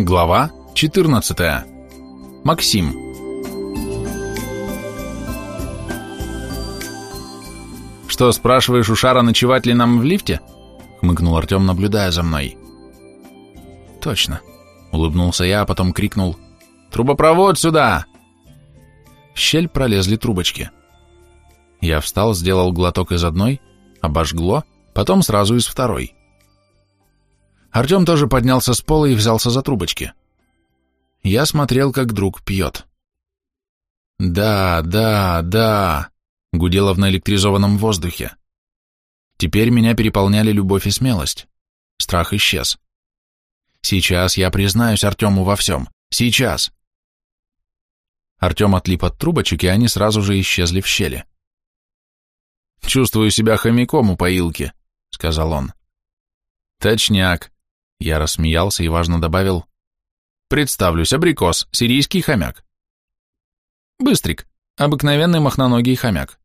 Глава 14. Максим. «Что, спрашиваешь у Шара, ночевать ли нам в лифте?» — хмыкнул Артем, наблюдая за мной. «Точно», — улыбнулся я, а потом крикнул. «Трубопровод сюда!» В щель пролезли трубочки. Я встал, сделал глоток из одной, обожгло, потом сразу из второй. Артем тоже поднялся с пола и взялся за трубочки. Я смотрел, как друг пьет. «Да, да, да», — гудело в наэлектризованном воздухе. Теперь меня переполняли любовь и смелость. Страх исчез. Сейчас я признаюсь Артему во всем. Сейчас. Артем отлип от трубочек, и они сразу же исчезли в щели. «Чувствую себя хомяком у поилки», — сказал он. «Точняк», я рассмеялся и важно добавил. «Представлюсь, абрикос, сирийский хомяк». «Быстрик, обыкновенный мохноногий хомяк.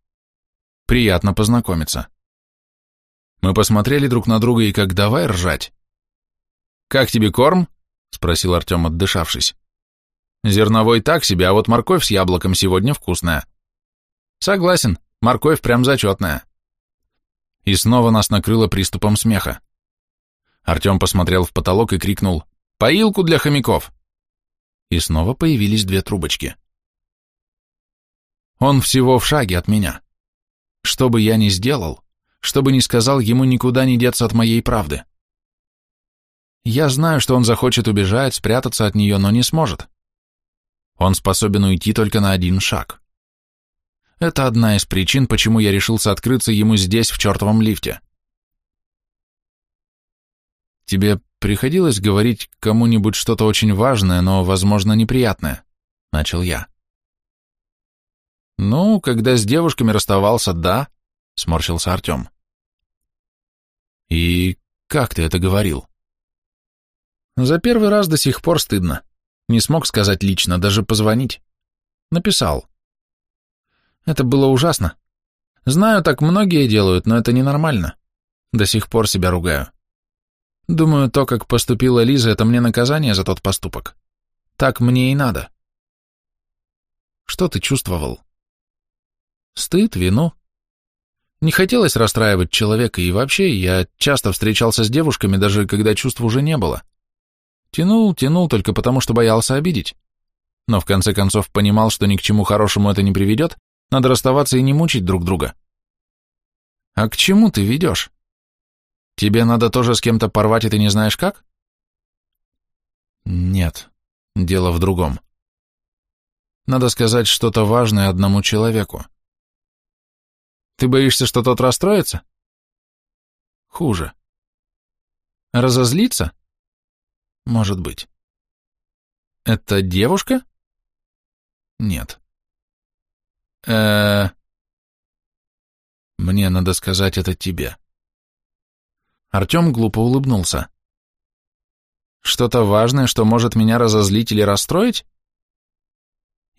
Приятно познакомиться». Мы посмотрели друг на друга и как давай ржать. «Как тебе корм?» — спросил Артем, отдышавшись. «Зерновой так себе, а вот морковь с яблоком сегодня вкусная». «Согласен, морковь прям зачетная». И снова нас накрыло приступом смеха. Артем посмотрел в потолок и крикнул «Поилку для хомяков!» И снова появились две трубочки. Он всего в шаге от меня. Что бы я ни сделал, что бы ни сказал, ему никуда не деться от моей правды. Я знаю, что он захочет убежать, спрятаться от нее, но не сможет. Он способен уйти только на один шаг. Это одна из причин, почему я решился открыться ему здесь, в чертовом лифте. Тебе приходилось говорить кому-нибудь что-то очень важное, но, возможно, неприятное?» — начал я. «Ну, когда с девушками расставался, да», — сморщился Артем. «И как ты это говорил?» «За первый раз до сих пор стыдно. Не смог сказать лично, даже позвонить. Написал. Это было ужасно. Знаю, так многие делают, но это ненормально. До сих пор себя ругаю. Думаю, то, как поступила Лиза, это мне наказание за тот поступок. Так мне и надо. Что ты чувствовал? Стыд, вину. Не хотелось расстраивать человека, и вообще я часто встречался с девушками, даже когда чувств уже не было. Тянул, тянул только потому, что боялся обидеть. Но в конце концов понимал, что ни к чему хорошему это не приведет, надо расставаться и не мучить друг друга. А к чему ты ведешь? Тебе надо тоже с кем-то порвать, и ты не знаешь как? Нет, дело в другом. Надо сказать что-то важное одному человеку. Ты боишься, что тот расстроится? Хуже. Разозлиться? Может быть. Это девушка? Нет. -э, э Мне надо сказать это тебе. Артем глупо улыбнулся. «Что-то важное, что может меня разозлить или расстроить?»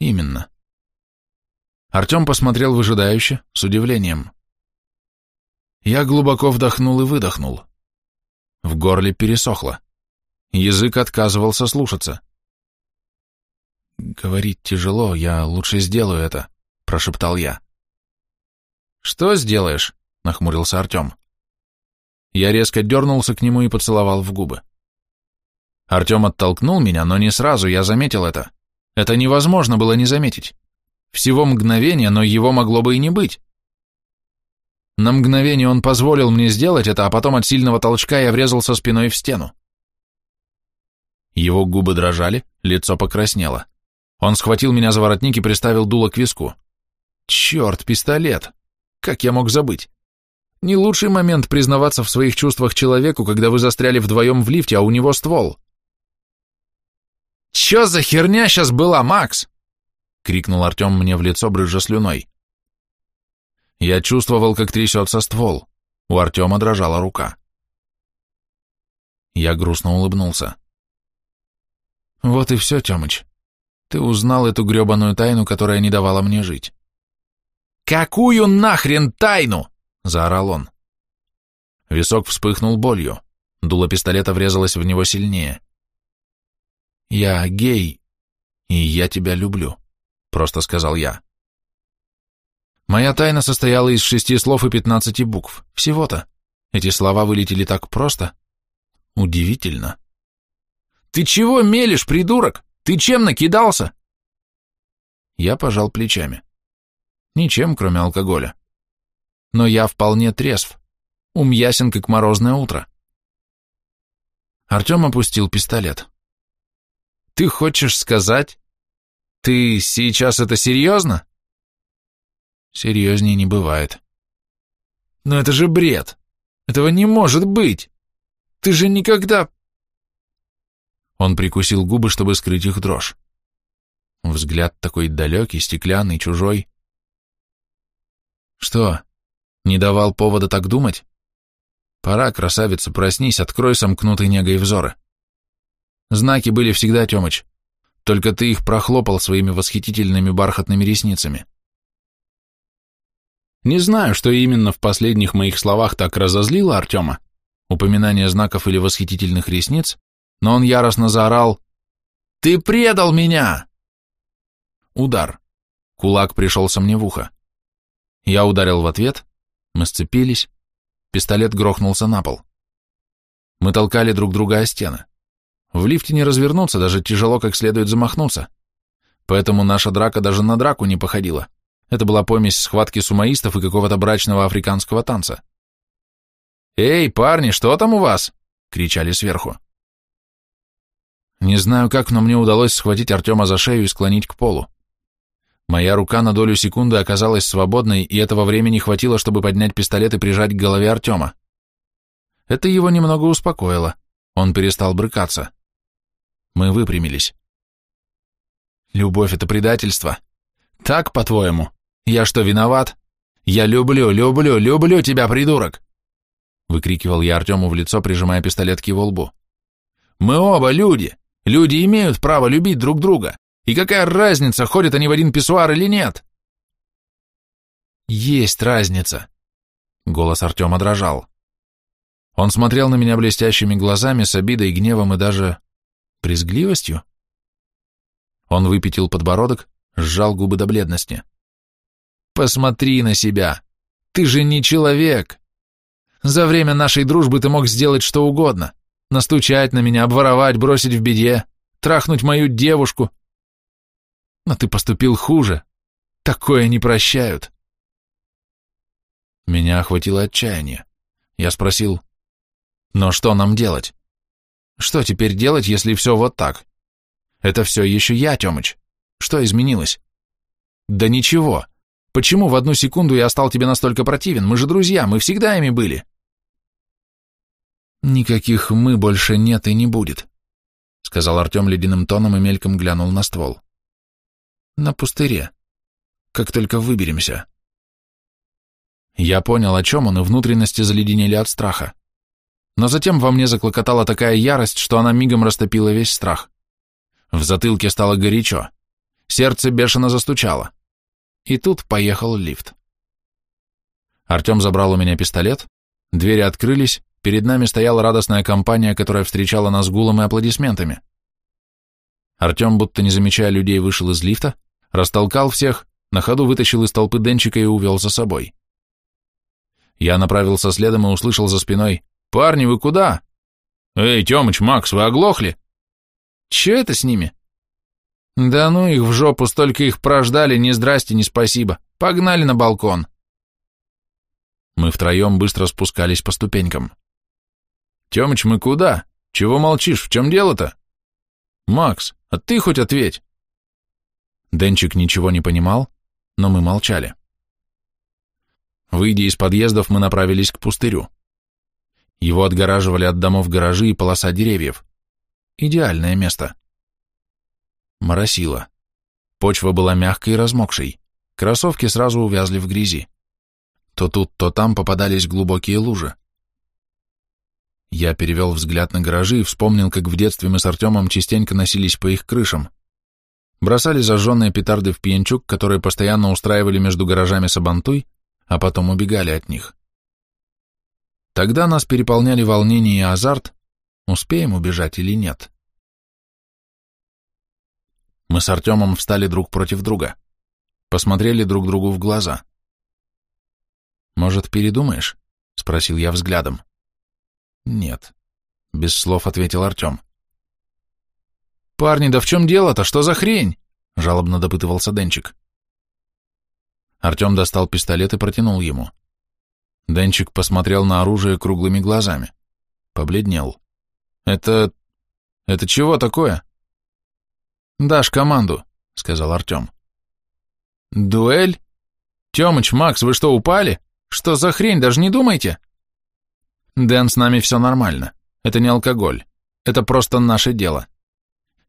«Именно». Артем посмотрел выжидающе, с удивлением. Я глубоко вдохнул и выдохнул. В горле пересохло. Язык отказывался слушаться. «Говорить тяжело, я лучше сделаю это», — прошептал я. «Что сделаешь?» — нахмурился Артем. Я резко дернулся к нему и поцеловал в губы. Артем оттолкнул меня, но не сразу, я заметил это. Это невозможно было не заметить. Всего мгновение, но его могло бы и не быть. На мгновение он позволил мне сделать это, а потом от сильного толчка я врезался спиной в стену. Его губы дрожали, лицо покраснело. Он схватил меня за воротник и приставил дуло к виску. «Черт, пистолет! Как я мог забыть?» Не лучший момент признаваться в своих чувствах человеку, когда вы застряли вдвоем в лифте, а у него ствол. «Че за херня сейчас была, Макс?» — крикнул Артем мне в лицо, брызжа слюной. Я чувствовал, как трясется ствол. У Артема дрожала рука. Я грустно улыбнулся. «Вот и все, Темыч. Ты узнал эту гребаную тайну, которая не давала мне жить». «Какую нахрен тайну?» — заорал он. Висок вспыхнул болью. Дуло пистолета врезалось в него сильнее. «Я гей, и я тебя люблю», — просто сказал я. Моя тайна состояла из шести слов и пятнадцати букв. Всего-то. Эти слова вылетели так просто. Удивительно. «Ты чего мелешь, придурок? Ты чем накидался?» Я пожал плечами. Ничем, кроме алкоголя но я вполне трезв. Ум ясен, как морозное утро. Артем опустил пистолет. «Ты хочешь сказать? Ты сейчас это серьезно?» «Серьезней не бывает». «Но это же бред! Этого не может быть! Ты же никогда...» Он прикусил губы, чтобы скрыть их дрожь. Взгляд такой далекий, стеклянный, чужой. «Что?» Не давал повода так думать? Пора, красавица, проснись, открой сомкнутые негой взоры. Знаки были всегда, Тёмыч. Только ты их прохлопал своими восхитительными бархатными ресницами. Не знаю, что именно в последних моих словах так разозлило Артема, упоминание знаков или восхитительных ресниц, но он яростно заорал «Ты предал меня!» Удар. Кулак пришелся мне в ухо. Я ударил в ответ, мы сцепились. Пистолет грохнулся на пол. Мы толкали друг друга о стены. В лифте не развернуться, даже тяжело как следует замахнуться. Поэтому наша драка даже на драку не походила. Это была помесь схватки сумоистов и какого-то брачного африканского танца. «Эй, парни, что там у вас?» — кричали сверху. Не знаю как, но мне удалось схватить Артема за шею и склонить к полу. Моя рука на долю секунды оказалась свободной, и этого времени хватило, чтобы поднять пистолет и прижать к голове Артема. Это его немного успокоило. Он перестал брыкаться. Мы выпрямились. Любовь — это предательство. Так, по-твоему? Я что, виноват? Я люблю, люблю, люблю тебя, придурок! Выкрикивал я Артему в лицо, прижимая пистолет к его лбу. Мы оба люди. Люди имеют право любить друг друга. И какая разница, ходят они в один писсуар или нет? Есть разница. Голос Артема дрожал. Он смотрел на меня блестящими глазами, с обидой, гневом и даже брезгливостью. Он выпятил подбородок, сжал губы до бледности. «Посмотри на себя! Ты же не человек! За время нашей дружбы ты мог сделать что угодно. Настучать на меня, обворовать, бросить в беде, трахнуть мою девушку, но ты поступил хуже. Такое не прощают. Меня охватило отчаяние. Я спросил, но что нам делать? Что теперь делать, если все вот так? Это все еще я, Темыч. Что изменилось? Да ничего. Почему в одну секунду я стал тебе настолько противен? Мы же друзья, мы всегда ими были. Никаких «мы» больше нет и не будет, — сказал Артем ледяным тоном и мельком глянул на ствол. На пустыре. Как только выберемся. Я понял, о чем он, и внутренности заледенели от страха. Но затем во мне заклокотала такая ярость, что она мигом растопила весь страх. В затылке стало горячо. Сердце бешено застучало. И тут поехал лифт. Артем забрал у меня пистолет, двери открылись, перед нами стояла радостная компания, которая встречала нас гулом и аплодисментами. Артем, будто не замечая людей, вышел из лифта, растолкал всех, на ходу вытащил из толпы Денчика и увел за собой. Я направился следом и услышал за спиной «Парни, вы куда?» «Эй, Тёмыч, Макс, вы оглохли?» «Чё это с ними?» «Да ну их в жопу, столько их прождали, ни здрасте, ни спасибо. Погнали на балкон!» Мы втроем быстро спускались по ступенькам. «Тёмыч, мы куда? Чего молчишь? В чем дело-то?» «Макс, а ты хоть ответь!» Денчик ничего не понимал, но мы молчали. Выйдя из подъездов, мы направились к пустырю. Его отгораживали от домов гаражи и полоса деревьев. Идеальное место. Моросило. Почва была мягкой и размокшей. Кроссовки сразу увязли в грязи. То тут, то там попадались глубокие лужи. Я перевел взгляд на гаражи и вспомнил, как в детстве мы с Артемом частенько носились по их крышам бросали зажженные петарды в пьянчук, которые постоянно устраивали между гаражами Сабантуй, а потом убегали от них. Тогда нас переполняли волнение и азарт, успеем убежать или нет. Мы с Артемом встали друг против друга, посмотрели друг другу в глаза. «Может, передумаешь?» — спросил я взглядом. «Нет», — без слов ответил Артем. «Артем». «Парни, да в чем дело-то? Что за хрень?» — жалобно допытывался Денчик. Артем достал пистолет и протянул ему. Денчик посмотрел на оружие круглыми глазами. Побледнел. «Это... это чего такое?» «Дашь команду», — сказал Артем. «Дуэль? Темыч, Макс, вы что, упали? Что за хрень, даже не думайте!» «Дэн, с нами все нормально. Это не алкоголь. Это просто наше дело.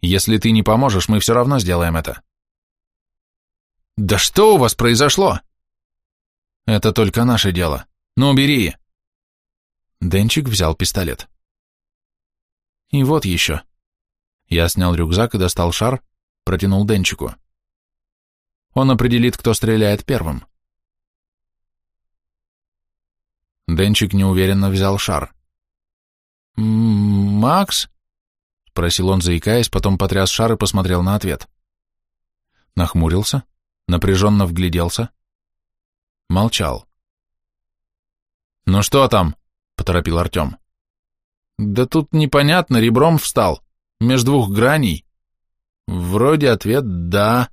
Если ты не поможешь, мы все равно сделаем это. Да что у вас произошло? Это только наше дело. Ну, убери. Денчик взял пистолет. И вот еще. Я снял рюкзак и достал шар, протянул Денчику. Он определит, кто стреляет первым. Денчик неуверенно взял шар. «М-м, «Макс?» Просил он, заикаясь, потом потряс шар и посмотрел на ответ. Нахмурился, напряженно вгляделся. Молчал. «Ну что там?» — поторопил Артем. «Да тут непонятно, ребром встал, между двух граней. Вроде ответ «да»,